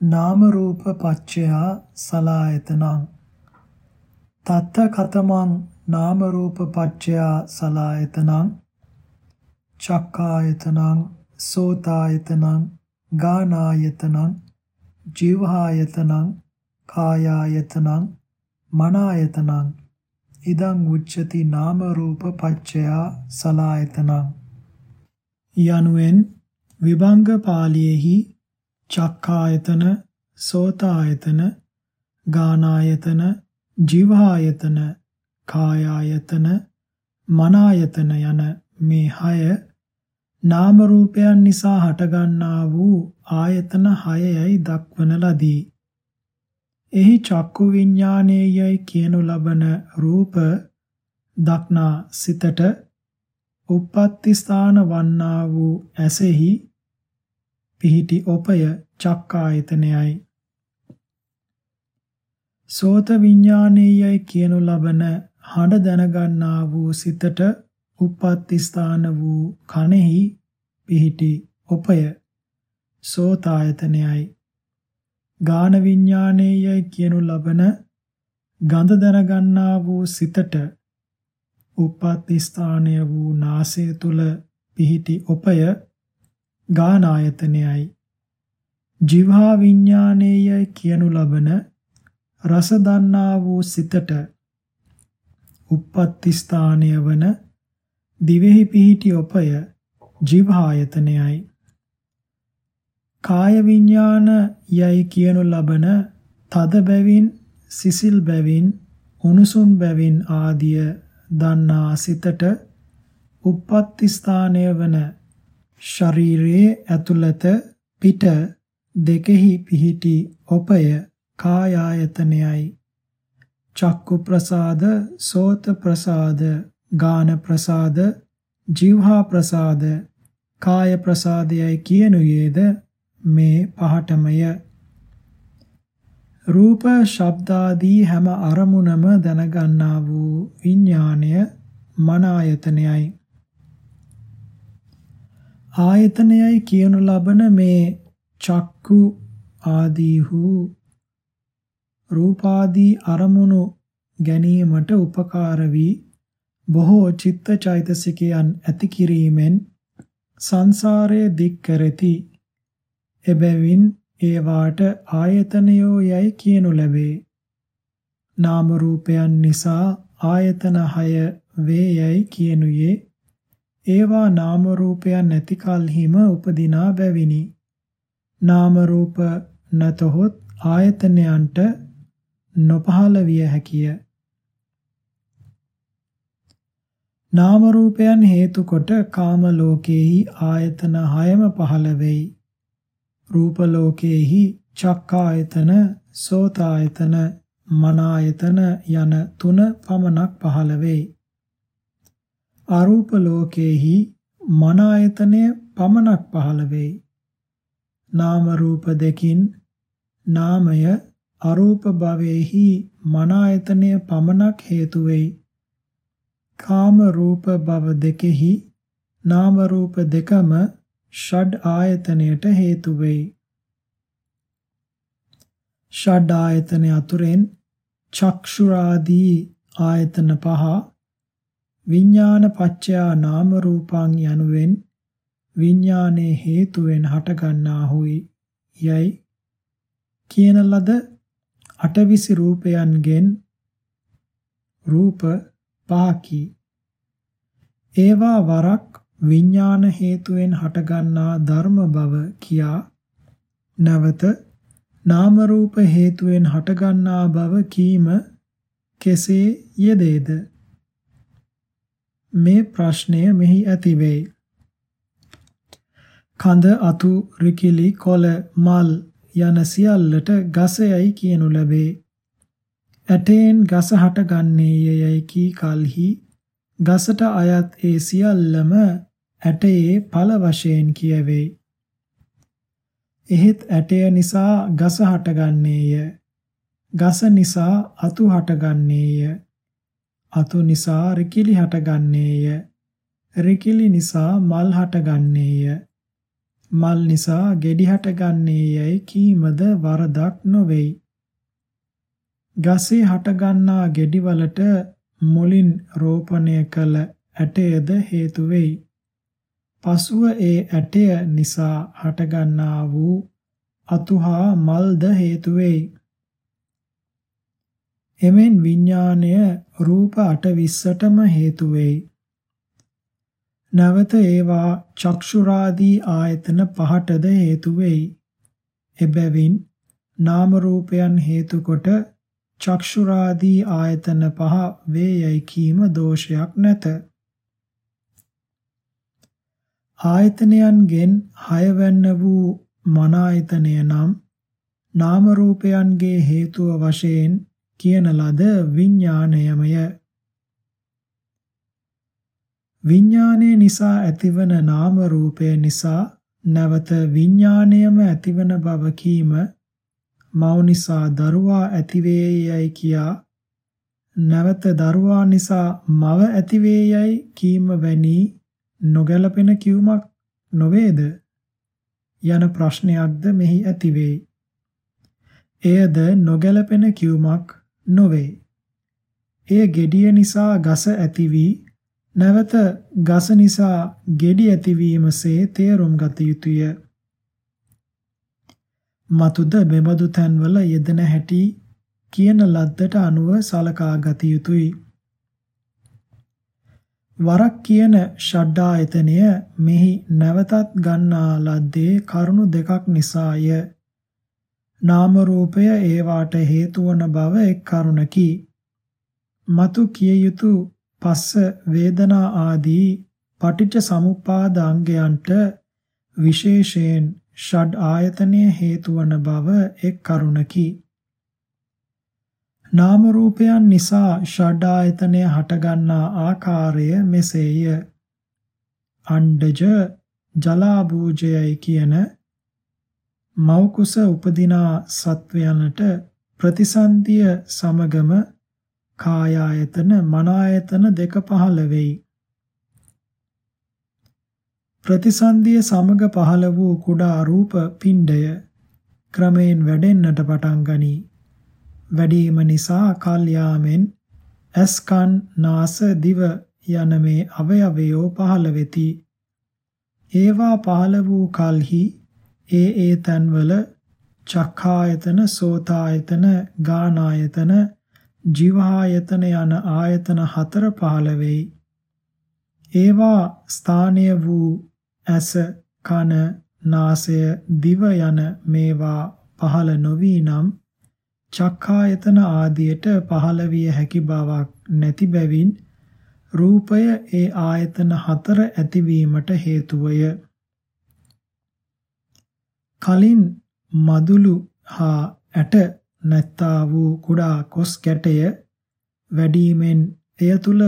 නාම රූප පච්චයා සලායතනං. තත්ත කතමං නාම රූප පච්චයා සලායතනං. චක්කායතනං සෝතායතනං ගානායතනං ජීවහායතනං කායායතනං මනායතනං. ඉදං උච්චති නාම රූප පච්චයා සලායතනං. යනුවෙන් විභංග පාළියේහි චක්කායතන සෝතායතන ගානායතන ජීවායතන කායායතන මනායතන යන මේ හය නාම රූපයන් නිසා හටගන්නා වූ ආයතන හයයි දක්වන ලදී. එහි චක්කු විඥානයේයයි කියනු ලබන රූප දක්නා සිතට උප්පත්ති ස්ථාන වන්නා වූ ඇසෙහි පිහිටි ඔපය චක්කායතනයයි. සෝත විඥානයේයයි කියනු ලබන හඬ දැනගන්නා වූ සිතට උප්පත්ති ස්ථාන වූ කනෙහි පිහිටි ඔපය සෝතායතනයයි. ගාන විඥානයේයයි කියනු ලබන ගඳ දැනගන්නා වූ සිතට උප්පත්ති ස්ථානය වූ නාසය තුල පිහිටි ඔපය ගානායතනයයි ජීවා විඥානයේයයි කියනු ලබන රස දන්නා වූ සිතට උප්පත්ති ස්ථානය වන දිවෙහි පිහිටි ඔපය ජීවායතනයයි කාය විඥාන යයි කියනු ලබන තද බැවින් සිසිල් බැවින් උණුසුම් බැවින් ආදිය දන්නා සිතට උප්පත්ති ස්ථානය වන ශරීරයේ ඇතුළත පිට දෙකෙහි පිහිටි ඔපය කායායතනයයි. චක්කු ප්‍රසාද සෝත ප්‍රසාද ගාන ප්‍රසාද જીවහා ප්‍රසාද කාය ප්‍රසාදයයි කියනුයේද මේ පහටමය. රූප ශබ්දාදී හැම අරමුණම දැනගන්නා වූ විඥාණය මන ආයතනයයි ආයතනයයි කියනු ලබන මේ චක්කු ආදීහු රූපාදී අරමුණු ගැනීමට උපකාර වී බොහෝ චිත්ත චෛතසිකයන් ඇති කිරීමෙන් සංසාරයේ දික් කරති. එබැවින් ඒවාට ආයතනයෝ යයි කියනු ලැබේ. නාම රූපයන් නිසා ආයතන හය වේ යයි කියනුයේ. ඒවා නාම රූපයන් නැති කලහිම උපදිනා බැවිනි. නාම රූප නැතහොත් ආයතනයන්ට නොපහළ විය හැකිය. නාම රූපයන් හේතු කොට කාම ලෝකේහි ආයතන හයම පහළ වෙයි. රූප ලෝකේහි චක්කායතන, සෝතායතන, මනායතන යන තුන පමණක් පහළ වෙයි. අරූප ලෝකේහි මන ආයතනය පමණක් පහළ වෙයි. නාම රූප දෙකින් නාමය අරූප භවෙහි මන ආයතනය පමණක් හේතු වෙයි. කාම රූප භව දෙකෙහි නාම රූප දෙකම ෂඩ් ආයතනයට හේතු වෙයි. ෂඩ් ආයතන අතුරෙන් චක්ෂුරාදී ආයතන පහ විඥාන පච්චයා නාම රූපං යනුවෙන් විඥානයේ හේතුවෙන් හටගන්නා හොයි යයි. කියන ලද අටවිසි රූපයන්ගෙන් රූප පහකි ඒවා වරක් විඥාන හේතුවෙන් හටගන්නා ධර්ම බව කියා නැවත නාම රූප හේතුවෙන් හටගන්නා බව කීම කෙසේ යෙදේද? මේ ප්‍රශ්නය මෙහි ඇති වෙයි. කඳ අතු රිකිලි කොළ මල් යන සියල්ලට ගසයයි කියනු ලැබේ. ඇටෙන් ගස හටගන්නේ යයි කී කලෙහි ගසට අයත් ඒ සියල්ලම ඇටයේ ඵල වශයෙන් කියවේ. එහෙත් ඇටය නිසා ගස හටගන්නේය. ගස නිසා අතු හටගන්නේය. අතු නිසා රිකිලි හටගන්නේය. රිකිලි නිසා මල් හටගන්නේය. මල් නිසා ගෙඩි හටගන්නේ යයි කීමද වරදක් නොවේයි. ගසේ හටගන්නා ගෙඩිවලට මුලින් රෝපණය කළ ඇටයද හේතු වෙයි. පසුව ඒ ඇටය නිසා හටගන්නා වූ අතුහා මල්ද හේතු වෙයි. එමෙන් විඥාණය රූප 820ටම හේතු වෙයි. නැවත ඒවා චක්ෂුරාදී ආයතන පහටද හේතු වෙයි. එබැවින් නාම රූපයන් හේතු කොට චක්ෂුරාදී ආයතන පහ වේයයි කීම දෝෂයක් නැත. ආයතනයන්ගෙන් හයවැන්න වූ මන ආයතනය නම් නාම රූපයන්ගේ හේතුව වශයෙන් කියන ලද විඥාණයමය. විඥානයේ නිසා ඇතිවන නාම රූපය නිසා නැවත විඥාණයම ඇතිවන බව කීම මව් නිසා දරුවා ඇතිවේයයි කියා නැවත දරුවා නිසා මව ඇතිවේයයි කීම වැනි නොගැලපෙන කියුමක් නොවේද යන ප්‍රශ්නයක්ද මෙහි ඇතිවේ. එයද නොගැලපෙන කියුමක් නොවේ. එය gediya නිසා ගස ඇති වී නැවත ගස නිසා gedi ඇතිවීමසේ තේරුම් ගත යුතුය. මතුද මෙබඳු තැන්වල යෙදෙන හැටි කියන ලද්දට අනුව සලකා ගත යුතුය. වරක් කියන ෂඩ්ඩායතනය මෙහි නැවතත් ගන්නා ලද්දේ කරුණු දෙකක් නිසාය. නාම රූපය ඒවාට හේතු වන බව එක් කරුණකි. මතු කිය යුතු පස්ස වේදනා ආදී පටිච්ච සමුප්පාද අංගයන්ට විශේෂයෙන් ෂඩ් ආයතනය හේතු වන බව එක් කරුණකි. නාම රූපයන් නිසා ෂඩ් ආයතනය හටගන්නා ආකාරය මෙසේය. අණ්ඩජ ජලාභූජයයි කියන මෞකුස උපදිනා සත්වයන්ට ප්‍රතිසන්දිය සමගම කායායතන මනායතන දෙක පහළ වෙයි. ප්‍රතිසන්දිය සමග පහළ වූ කුඩා රූප පිණ්ඩය ක්‍රමයෙන් වැඩෙන්නට පටන් ගනී. වැඩිම නිසා කල්යාමෙන් ඇස් කන් නාස දිව යන මේ අවයවයෝ පහළ වෙති. ඒවා පහළ වූ කල්හි ඒ ඒ තන්වල චක්ඛායතන සෝතායතන ගානායතන ජීවායතන යන ආයතන හතර පහළ වෙයි. ඒවා ස්ථානීය වූ ඇස කන නාසය දිව යන මේවා පහළ නොවි නම් චක්ඛායතන ආදියට පහළ විය හැකි බවක් නැති බැවින් රූපය ඒ ආයතන හතර ඇතිවීමට හේතුවය. කලින් මදුලු හා ඇට නැත්තා වූ කුඩා කොස් කැටය වැඩිමෙන් එය තුල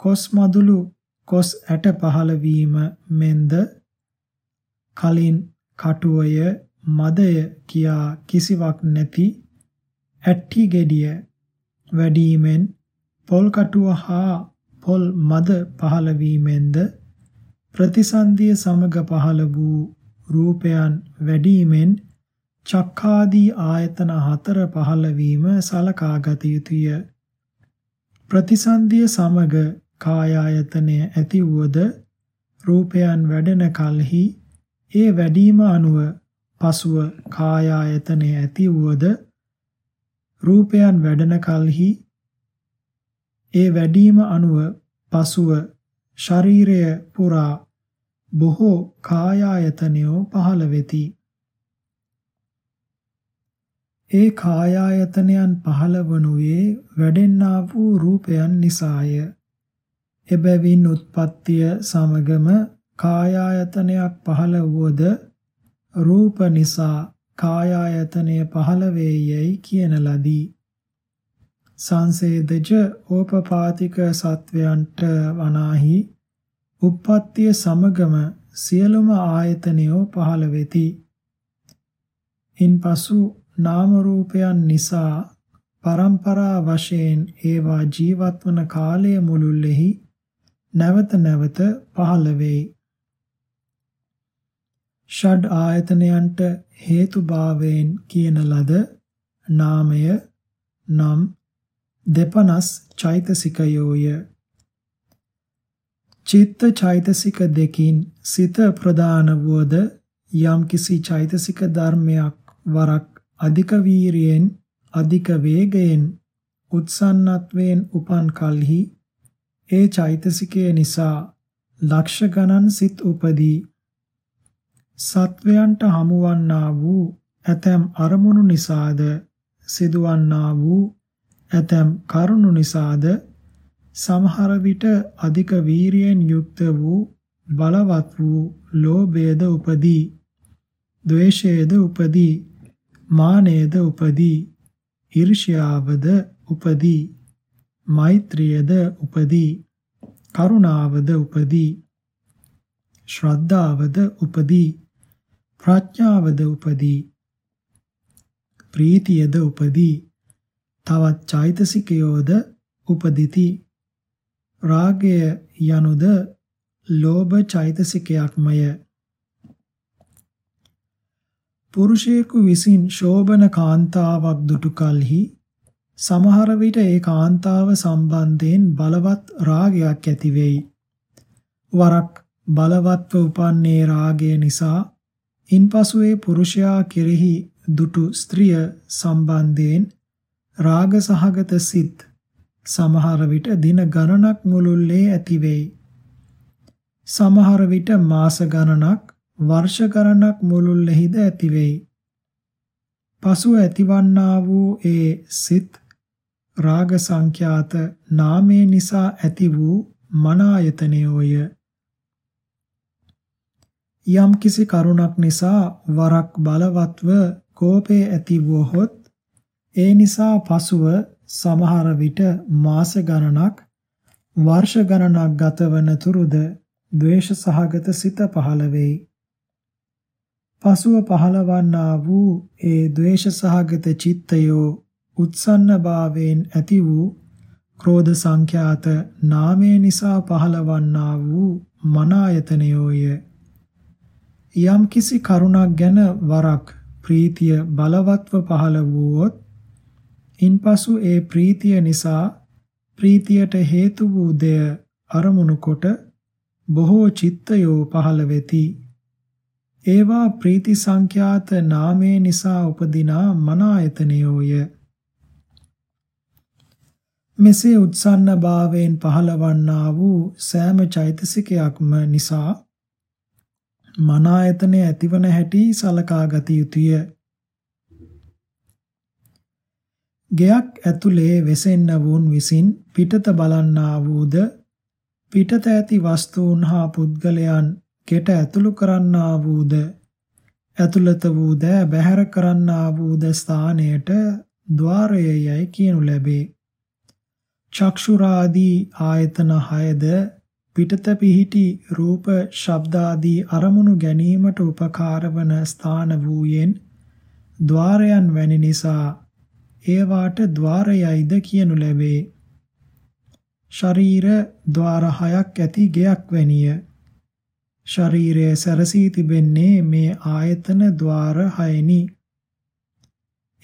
කොස් මදුලු කොස් ඇට පහළ වීම මෙන්ද කලින් කටුවය මදය කියා කිසිවක් නැති ඇට්ටි ගෙඩිය වැඩිමෙන් පොල් කටුව හා පොල් මද පහළ වීමෙන්ද ප්‍රතිසන්දිය සමග පහළ වූ රූපයන් වැඩිමෙන් චක්කාදී ආයතන හතර පහළ වීම සලකාගත යුතුය. ප්‍රතිසන්දිය සමග කාය ආයතනය ඇති වුවද රූපයන් වැඩෙන කලෙහි ඒ වැඩිම අනුව පසුව කාය ආයතනය ඇති වුවද රූපයන් වැඩෙන කලෙහි ඒ වැඩිම අනුව පසුව ශරීරය පුරා බොහෝ කාය ආයතනයෝ පහළ වෙති ඒ කාය ආයතනයන් පහළ වනුයේ වැඩෙන්නා වූ රූපයන් නිසාය එබැවින් උත්පත්තිය සමගම කායායතනයක් පහළ වුවද රූප නිසා කායායතනය පහළ වේයයි කියන ලදී. සංසේදජ ඕපපාතික සත්වයන්ට වනාහි උප්පත්තිය සමගම සියලුම ආයතනයෝ පහළ වෙති. ඉන්පසු නාම රූපයන් නිසා පරම්පරා වශයෙන් ඒවා ජීවත් වන කාලය මුළුල්ලෙහි නැවත නැවත පහළ වෙයි. ෂඩ් ආයතනයන්ට හේතුභාවයෙන් කියන ලද නාමය නම් දෙපනස් චෛතසිකයෝය චිත්ත චෛතසික දෙකින් සිත ප්‍රදාන වූද යම් කිසි චෛතසික ධර්මයක් වරක් අධික වීරියෙන් අධික වේගයෙන් උත්සන්නත්වයෙන් උපන් කලෙහි ඒ චෛතසිකය නිසා ලක්ෂ ගණන් සිත් උපදී. සත්වයන්ට හමුවන්නා වූ ඇතැම් අරමුණු නිසාද සිදුවන්නා වූ ඇතැම් කරුණු නිසාද සමහර විට අධික වීරියෙන් යුක්ත වූ බලවත් වූ ලෝභයද උපදී ද්වේෂයද උපදී මානයද උපදී ඊර්ෂ්‍යාවද උපදී මෛත්‍රියද උපදී කරුණාවද උපදී ශ්‍රද්ධාවද උපදී ප්‍රඥාවද උපදී ප්‍රීතියද උපදී තවත් චෛතසිකයෝද උපදිති. රාගය යනුද ලෝභ චෛතසිකයක්මය පුරුෂයෙකු විසින් ශෝභන කාන්තාවක් දුටු කලෙහි සමහර විට ඒ කාන්තාව සම්බන්ධයෙන් බලවත් රාගයක් ඇති වෙයි. වරක් බලවත්ව උපන්නේ රාගය නිසා ඉන්පසු ඒ පුරුෂයා කෙරෙහි දුටු ස්ත්‍රිය සම්බන්ධයෙන් රාග සහගත සිත් සමහර විට දින ගණනක් මුළුල්ලේ ඇති වෙයි. සමහර විට මාස ගණනක් වර්ෂ ගණනක් මුළුල්ලෙහිද ඇති වෙයි. පසුව ඇතිවන්නා වූ ඒ සිත් රාග සංඛ්‍යාත නාමේ නිසා ඇති වූ මන ආයතනයෝය. යම් කිසි කරුණක් නිසා වරක් බලවත්ව කෝපේ ඇති වූහොත් ඒ නිසා පසුව සමහර විට මාස ගණනක් වර්ෂ ගණනක් ගතවන තුරුද ද්වේෂ සහගත සිත පහළ වෙයි. පසුව පහළවන්නා වූ ඒ ද්වේෂ සහගත චිත්තයෝ උත්සන්න භාවයෙන් ඇති වූ ක්‍රෝධ සංඛ්‍යාත නාමය නිසා පහළවන්නා වූ මන ආයතනයෝය යම් කිසි කරුණක් ගැන වරක් ප්‍රීතිය බලවත්ව පහළ වූවොත් ඉන්පසු ඒ ප්‍රීතිය නිසා ප්‍රීතියට හේතු වූ දෙය අරමුණු කොට බොහෝ චිත්තයෝ පහළ වෙති ඒවා ප්‍රීති සංඛ්‍යාත නාමේ නිසා උපදිනා මන ආයතනයෝය මෙසේ උත්සන්න භාවයෙන් පහළවන්නා වූ සෑම චෛතසිකයක්ම නිසා මන ආයතනය ඇතිවන හැටි සලකා ගත යුතුය. ගෙයක් ඇතුලේ වෙසෙන්නවුන් විසින් පිටත බලන්නා වූද පිටත ඇති වස්තුන් හා පුද්ගලයන් කෙට ඇතුළු කරන්නා වූද ඇතුළත වූද බැහැර කරන්නා වූද ස්ථානයට ద్వාරයයයි කියනු ලැබේ. චක්ෂුරාදී ආයතන 6ද පිටත පිහිටි රූප ශබ්දාදී අරමුණු ගැනීමට උපකාර වන ස්ථාන වූයෙන් ద్వාරයන් වැනි නිසා ඒවාට ద్వාරයයිද කියනු ලැබේ. ශරීර ద్వාර හයක් ඇති ගයක් වැනිය. ශරීරයේ සැරසී තිබෙන්නේ මේ ආයතන ద్వාර හයනි.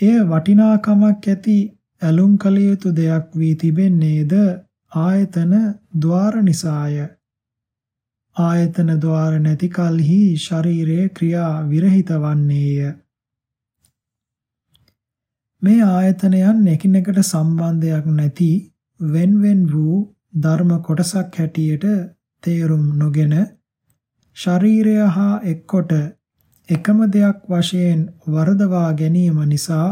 එය වටිනාකමක් ඇති ඇලුම් කළ යුතු දෙයක් වී තිබෙන්නේද ආයතන ద్వාර නිසාය. ආයතන ద్వාර නැති කලෙහි ශරීරයේ ක්‍රියා විරහිත වන්නේය. මේ ආයතනයන් එකිනෙකට සම්බන්ධයක් නැති වෙන්වෙන් වූ ධර්ම කොටසක් හැටියට තේරුම් නොගෙන ශරීරය හා එක්කොට එකම දෙයක් වශයෙන් වරදවා ගැනීම නිසා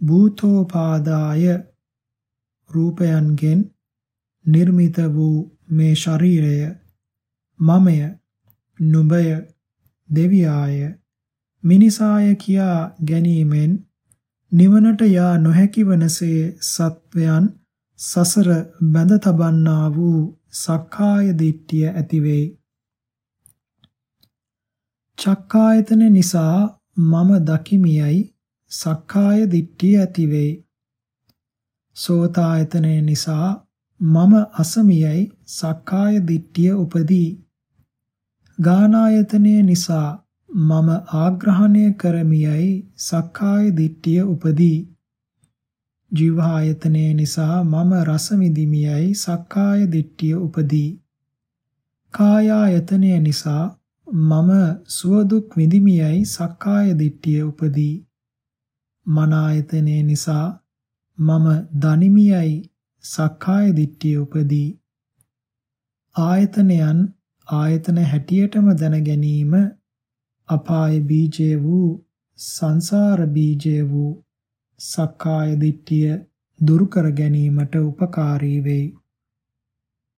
භූතෝපාදාය රූපයන්ගෙන් නිර්මිත වූ මේ ශරීරය මමය නුඹය දෙවියාය මිනිසාය කියා ගැනීමෙන් නිවනට යා නොහැකි වනසේ සත්වයන් සසර බැඳ තබන්නා වූ සක්කාය දිට්ඨිය ඇතිවේ චක්කායතන නිසා මම දකිමියයි සක්කාය දිට්ඨිය ඇති වෙයි. සෝතායතනය නිසා මම අසමියයි සක්කාය දිට්ඨිය උපදී. ගානායතනය නිසා මම ආග්‍රහණය කරමියයි සක්කාය දිට්ඨිය උපදී. ජීවායතනය නිසා මම රස විඳිමියයි සක්කාය දිට්ඨිය උපදී. කායායතනය නිසා මම සුව දුක් විඳිමියයි සක්කාය දිට්ඨිය උපදී. මනායතනය නිසා මම දනිමියයි සක්කාය දිට්ඨිය උපදී. ආයතනයන් ආයතන හැටියටම දැන ගැනීම අපාය බීජය වූ සංසාර බීජය වූ සක්කාය දිට්ඨිය දුරු කර ගැනීමට උපකාරී වෙයි.